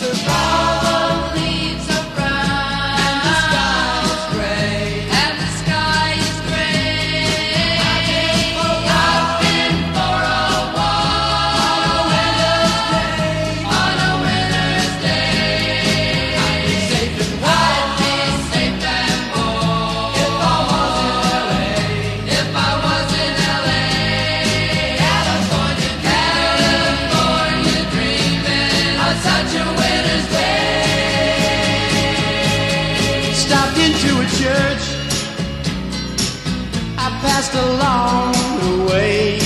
survive. church I passed along the way.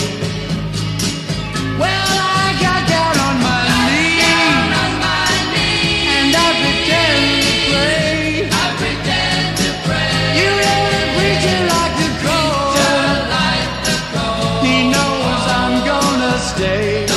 Well, I got down on my, knees, down on my knees and I pretend to pray. I pretend to pray. You hear the preacher like the call. Like he knows oh. I'm gonna stay.